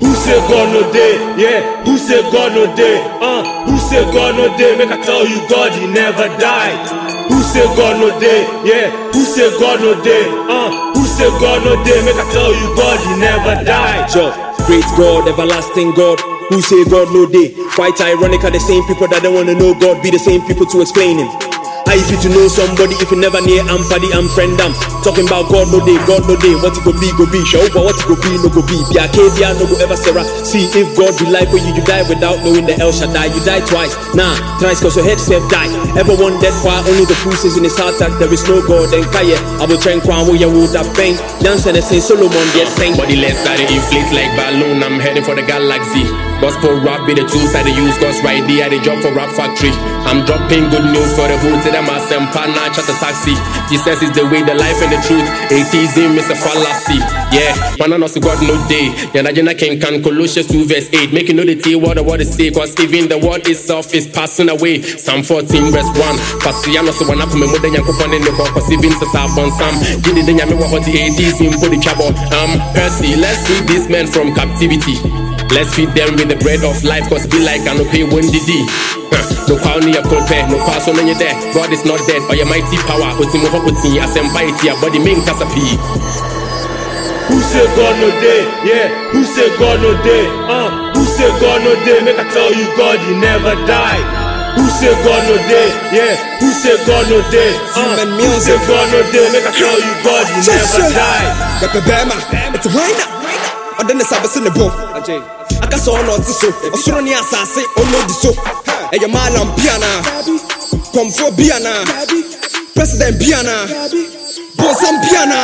Who say God no day? Yeah. Who say God no day? Uh. Who say God no day? Make I tell you, God he never died. Who say God no day? Yeah. Who say God no day? Uh. Who say God no day? Make I tell you, God he never died. Great God, everlasting God. Who say God no day? Quite ironic are the same people that don't wanna know God be the same people to explain him. How if you to know somebody if you never near I'm paddy am friend am talking about God no day, God no day, what it go be, go be, show but what it go be, no go be. Be a KBA, no go ever Sarah. See if God be life for you, you die without knowing the El Shaddai. You die twice, nah, thrice cause your head self die. Everyone dead why only the fool says in his heart that there is no God and Kaya. I will train crown where you would have bang. Dance and say Solomon get sang. Body less side inflate like balloon. I'm heading for the galaxy. Gospel rap be the tools I use. Cause right there I dey job for rap factory. I'm dropping good news for the hood. Say them a sempa now chat a taxi. Jesus is the way, the life and the truth. Atheism is a fallacy. Yeah, man I know God no day. Then I can can Colossians 2 verse 8. Make you know the T what the word is say. Cause even the word itself is passing away. Psalm 14 verse 1. Pasiano so when I come with the yankopon in the book. Cause even says I on some. Gidi the yami what the atheism put the trouble. Um, Percy, let's see this man from captivity. Let's feed them with the bread of life, cause be like I no pay one didi. No power near compare, no power so none there. God is not dead, or your mighty power, but him hope with you, as your body main. Who say God no day? Yeah. Who say God no day? Uh. Who say God no day? Make I tell you, God he never died. Who say God no day? Yeah. Who say God no day? Uh. Who say. God no day? Make I tell you, God he never died. Pepe Bema, it's Raina. Ɔde ne sa bɛsi ne bo aka sɛ ɔna so ɔsoro ne asase ɔna odi so ɛyɛ maalam biana kɔmfoɔ biana president biana bonsam biana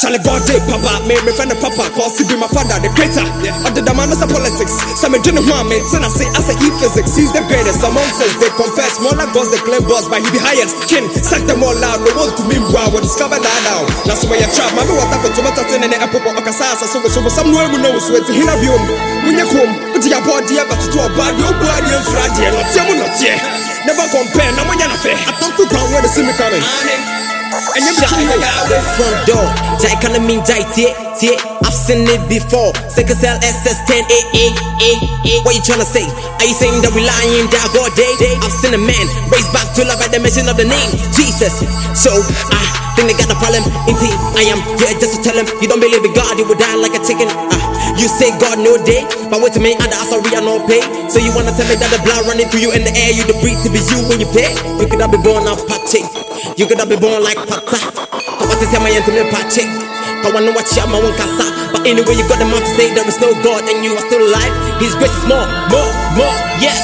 Charlie God day, Papa, me me friend the Papa, cause he be my father, the creator. I did the man as a politics. Some me didn't want me, then I say as a e physics. He's the greatest among us. They confess, more like gods, they claim boss, but he be highest. King, sack them all out. No one to me, wow, we discover that now. That's why you trap. Maybe what happened to my tatin and the apple of Casasa, so so some no one knows where to hina biom. When you come, but your body, but to a bad, your body is fragile. Not yet, not yet. Never compare, no one fair. I don't feel ground where the see me coming. And you Shot be the front door. Kind of mean jai tie tie. I've seen it before. Second cell SS 10 A A A A. What you tryna say? Are you saying that we lying down God day? I've seen a man raised back to life at the mention of the name Jesus. So I think they got a problem. Indeed, I am here just to tell him you don't believe in God, you will die like a chicken. Ah, you say God no day, but wait me and the sorry I no pay. So you wanna tell me that the blood running through you in the air, you the breathe to be you when you pay? You could have been born off patchy. You could have been born like pata. I want to say my intimate patchy. I watch out my one casa. But anyway, you got the mouth to say there is no God and you are still alive. His grace is more, more, more, yes.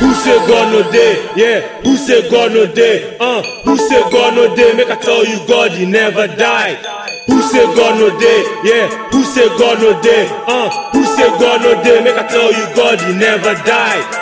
Who say God no day? Yeah. Who say God no day? Uh. Who say God no day? Make I tell you, God he never died. Who say God no day? Yeah. Who say God no day? Uh. Who say God no day? Make I tell you, God he never died.